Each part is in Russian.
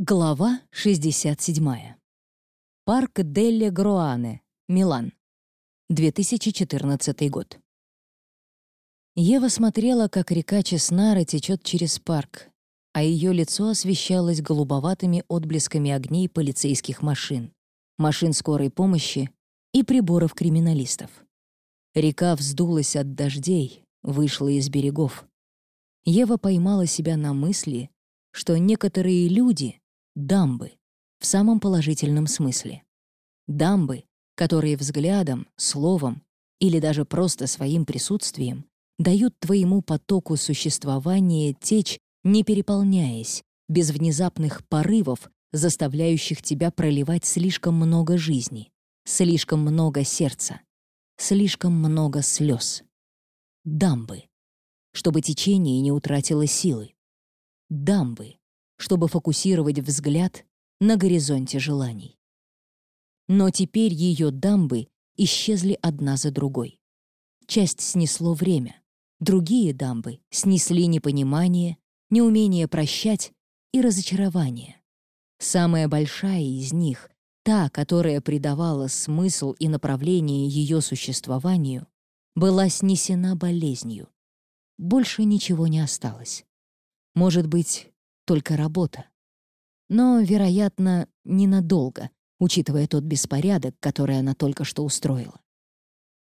Глава 67. Парк Делле Гроане, Милан. 2014 год. Ева смотрела, как река Чеснара течет через парк, а ее лицо освещалось голубоватыми отблесками огней полицейских машин, машин скорой помощи и приборов криминалистов. Река вздулась от дождей, вышла из берегов. Ева поймала себя на мысли, что некоторые люди дамбы в самом положительном смысле. Дамбы, которые взглядом, словом или даже просто своим присутствием дают твоему потоку существования течь, не переполняясь, без внезапных порывов, заставляющих тебя проливать слишком много жизни, слишком много сердца, слишком много слез. Дамбы, чтобы течение не утратило силы. Дамбы, чтобы фокусировать взгляд на горизонте желаний. Но теперь ее дамбы исчезли одна за другой. Часть снесло время, другие дамбы снесли непонимание, неумение прощать и разочарование. Самая большая из них, та, которая придавала смысл и направление ее существованию, была снесена болезнью. Больше ничего не осталось. Может быть, только работа. Но, вероятно, ненадолго, учитывая тот беспорядок, который она только что устроила.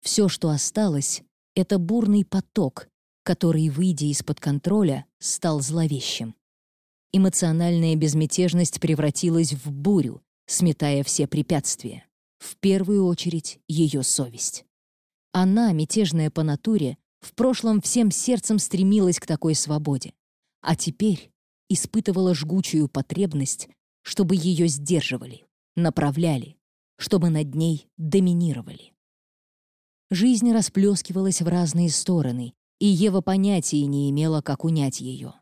Все, что осталось, — это бурный поток, который, выйдя из-под контроля, стал зловещим. Эмоциональная безмятежность превратилась в бурю, сметая все препятствия. В первую очередь ее совесть. Она, мятежная по натуре, в прошлом всем сердцем стремилась к такой свободе. А теперь испытывала жгучую потребность, чтобы ее сдерживали, направляли, чтобы над ней доминировали. Жизнь расплескивалась в разные стороны, и Ева понятия не имела, как унять ее.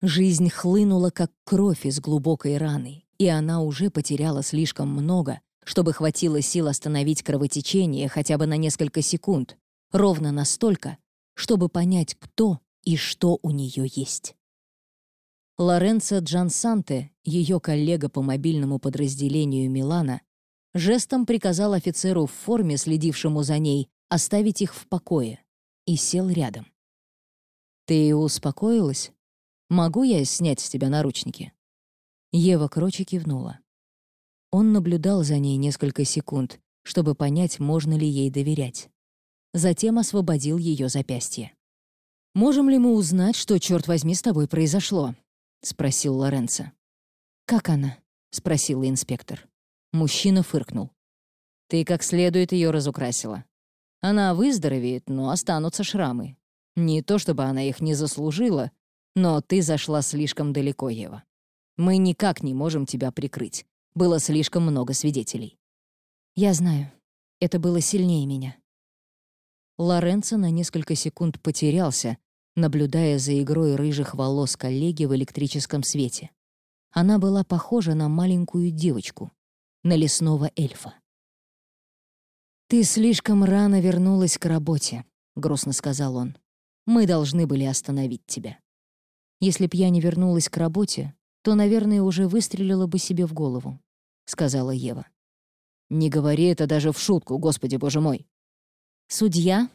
Жизнь хлынула, как кровь из глубокой раны, и она уже потеряла слишком много, чтобы хватило сил остановить кровотечение хотя бы на несколько секунд, ровно настолько, чтобы понять, кто и что у нее есть. Лоренцо Джансанте, ее коллега по мобильному подразделению Милана, жестом приказал офицеру в форме, следившему за ней, оставить их в покое, и сел рядом. «Ты успокоилась? Могу я снять с тебя наручники?» Ева Кроче кивнула. Он наблюдал за ней несколько секунд, чтобы понять, можно ли ей доверять. Затем освободил ее запястье. «Можем ли мы узнать, что, черт возьми, с тобой произошло?» — спросил Лоренцо. «Как она?» — спросил инспектор. Мужчина фыркнул. «Ты как следует ее разукрасила. Она выздоровеет, но останутся шрамы. Не то чтобы она их не заслужила, но ты зашла слишком далеко, Ева. Мы никак не можем тебя прикрыть. Было слишком много свидетелей». «Я знаю. Это было сильнее меня». Лоренцо на несколько секунд потерялся, наблюдая за игрой рыжих волос коллеги в электрическом свете. Она была похожа на маленькую девочку, на лесного эльфа. «Ты слишком рано вернулась к работе», — грустно сказал он. «Мы должны были остановить тебя. Если б я не вернулась к работе, то, наверное, уже выстрелила бы себе в голову», — сказала Ева. «Не говори это даже в шутку, Господи Боже мой!» «Судья?»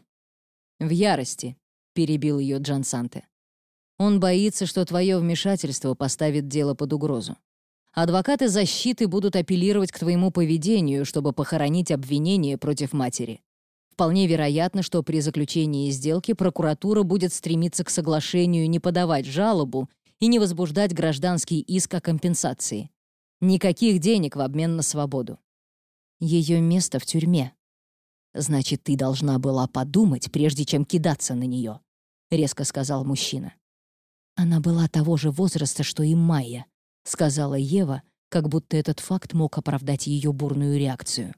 «В ярости», перебил ее Джан Санте. Он боится, что твое вмешательство поставит дело под угрозу. Адвокаты защиты будут апеллировать к твоему поведению, чтобы похоронить обвинение против матери. Вполне вероятно, что при заключении сделки прокуратура будет стремиться к соглашению не подавать жалобу и не возбуждать гражданский иск о компенсации. Никаких денег в обмен на свободу. Ее место в тюрьме. Значит, ты должна была подумать, прежде чем кидаться на нее. — резко сказал мужчина. «Она была того же возраста, что и Майя», — сказала Ева, как будто этот факт мог оправдать ее бурную реакцию.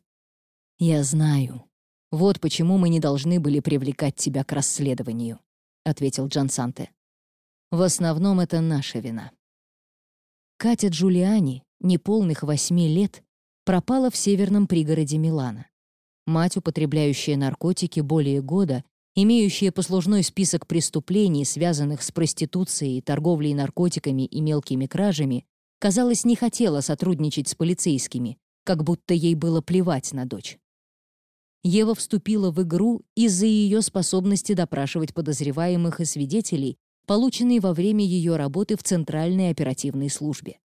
«Я знаю. Вот почему мы не должны были привлекать тебя к расследованию», — ответил Джан Санте. «В основном это наша вина». Катя Джулиани, неполных восьми лет, пропала в северном пригороде Милана. Мать, употребляющая наркотики более года, имеющие послужной список преступлений, связанных с проституцией, торговлей наркотиками и мелкими кражами, казалось, не хотела сотрудничать с полицейскими, как будто ей было плевать на дочь. Ева вступила в игру из-за ее способности допрашивать подозреваемых и свидетелей, полученной во время ее работы в Центральной оперативной службе.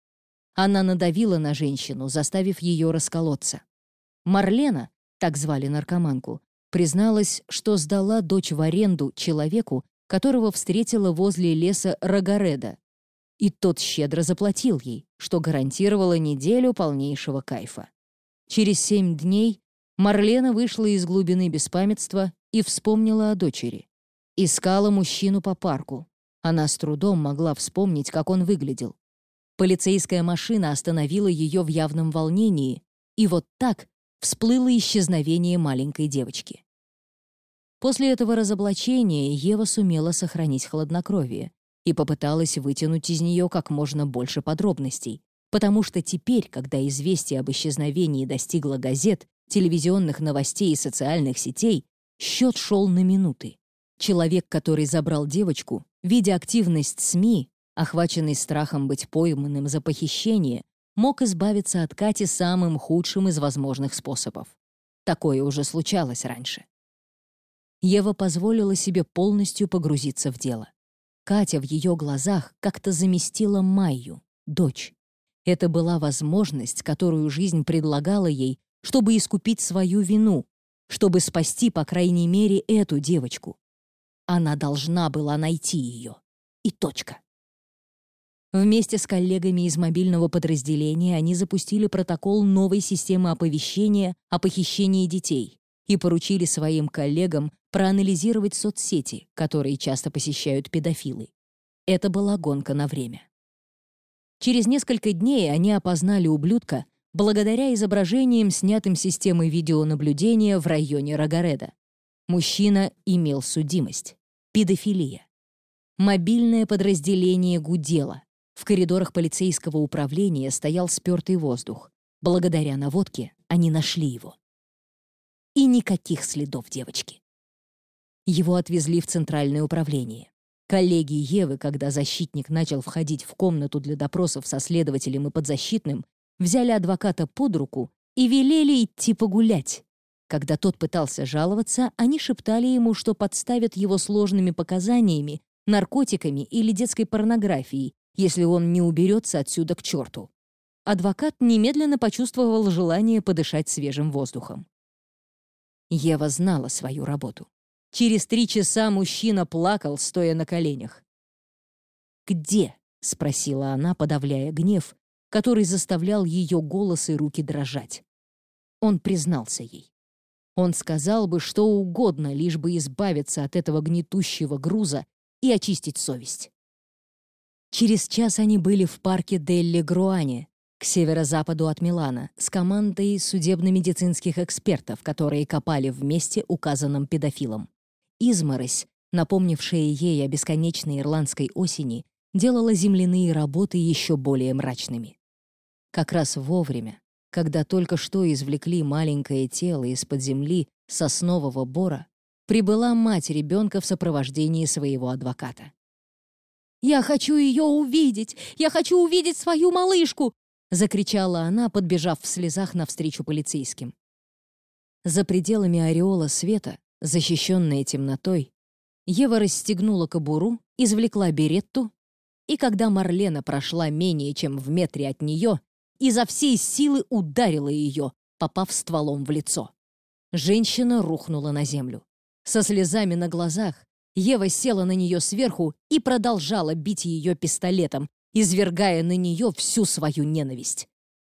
Она надавила на женщину, заставив ее расколоться. Марлена, так звали наркоманку, призналась, что сдала дочь в аренду человеку, которого встретила возле леса Рогареда, и тот щедро заплатил ей, что гарантировало неделю полнейшего кайфа. Через семь дней Марлена вышла из глубины беспамятства и вспомнила о дочери. Искала мужчину по парку. Она с трудом могла вспомнить, как он выглядел. Полицейская машина остановила ее в явном волнении, и вот так всплыло исчезновение маленькой девочки. После этого разоблачения Ева сумела сохранить хладнокровие и попыталась вытянуть из нее как можно больше подробностей, потому что теперь, когда известие об исчезновении достигло газет, телевизионных новостей и социальных сетей, счет шел на минуты. Человек, который забрал девочку, видя активность СМИ, охваченный страхом быть пойманным за похищение, мог избавиться от Кати самым худшим из возможных способов. Такое уже случалось раньше. Ева позволила себе полностью погрузиться в дело. Катя в ее глазах как-то заместила Майю, дочь. Это была возможность, которую жизнь предлагала ей, чтобы искупить свою вину, чтобы спасти, по крайней мере, эту девочку. Она должна была найти ее. И точка. Вместе с коллегами из мобильного подразделения они запустили протокол новой системы оповещения о похищении детей и поручили своим коллегам проанализировать соцсети, которые часто посещают педофилы. Это была гонка на время. Через несколько дней они опознали ублюдка благодаря изображениям, снятым системой видеонаблюдения в районе Рогареда. Мужчина имел судимость. Педофилия. Мобильное подразделение гудело, в коридорах полицейского управления стоял спёртый воздух. Благодаря наводке они нашли его. И никаких следов девочки. Его отвезли в центральное управление. Коллеги Евы, когда защитник начал входить в комнату для допросов со следователем и подзащитным, взяли адвоката под руку и велели идти погулять. Когда тот пытался жаловаться, они шептали ему, что подставят его сложными показаниями, наркотиками или детской порнографией, если он не уберется отсюда к черту. Адвокат немедленно почувствовал желание подышать свежим воздухом. Ева знала свою работу. Через три часа мужчина плакал, стоя на коленях. «Где?» — спросила она, подавляя гнев, который заставлял ее голос и руки дрожать. Он признался ей. Он сказал бы что угодно, лишь бы избавиться от этого гнетущего груза и очистить совесть. Через час они были в парке Делли Груане, к северо-западу от Милана, с командой судебно-медицинских экспертов, которые копали вместе указанным педофилом. Изморозь, напомнившая ей о бесконечной ирландской осени, делала земляные работы еще более мрачными. Как раз вовремя, когда только что извлекли маленькое тело из-под земли соснового бора, прибыла мать ребенка в сопровождении своего адвоката. «Я хочу ее увидеть! Я хочу увидеть свою малышку!» — закричала она, подбежав в слезах навстречу полицейским. За пределами ореола света, защищенная темнотой, Ева расстегнула кобуру, извлекла беретту, и когда Марлена прошла менее чем в метре от нее, изо всей силы ударила ее, попав стволом в лицо. Женщина рухнула на землю. Со слезами на глазах Ева села на нее сверху и продолжала бить ее пистолетом, извергая на нее всю свою ненависть.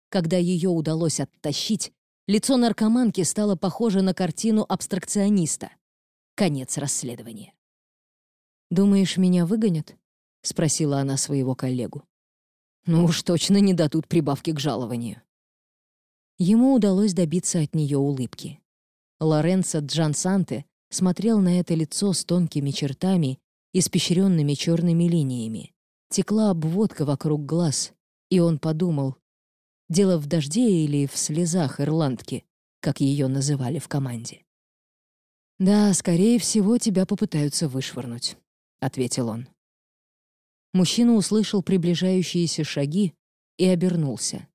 Когда ее удалось оттащить, лицо наркоманки стало похоже на картину абстракциониста. Конец расследования. «Думаешь, меня выгонят?» — спросила она своего коллегу. «Ну уж точно не дадут прибавки к жалованию». Ему удалось добиться от нее улыбки. Лоренцо Джансанте смотрел на это лицо с тонкими чертами, испещренными черными линиями. Текла обводка вокруг глаз, и он подумал, дело в дожде или в слезах ирландки, как ее называли в команде. «Да, скорее всего, тебя попытаются вышвырнуть», — ответил он. Мужчина услышал приближающиеся шаги, и обернулся.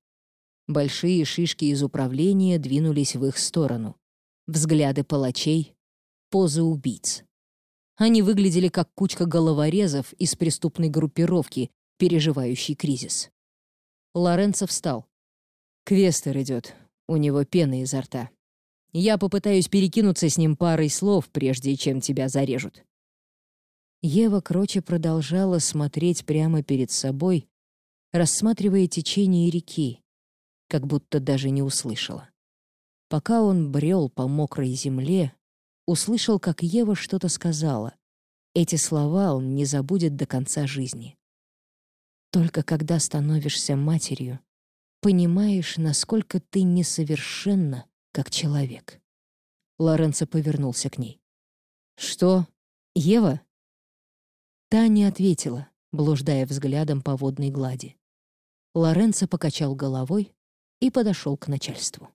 Большие шишки из управления двинулись в их сторону. Взгляды палачей, позы убийц. Они выглядели как кучка головорезов из преступной группировки, переживающей кризис. Лоренцо встал. «Квестер идет. У него пена изо рта. Я попытаюсь перекинуться с ним парой слов, прежде чем тебя зарежут». Ева Кроче продолжала смотреть прямо перед собой, рассматривая течение реки, как будто даже не услышала. Пока он брел по мокрой земле, услышал, как Ева что-то сказала. Эти слова он не забудет до конца жизни. Только когда становишься матерью, понимаешь, насколько ты несовершенна, как человек. Лоренцо повернулся к ней. «Что? Ева?» Та не ответила, блуждая взглядом по водной глади. Лоренцо покачал головой и подошел к начальству.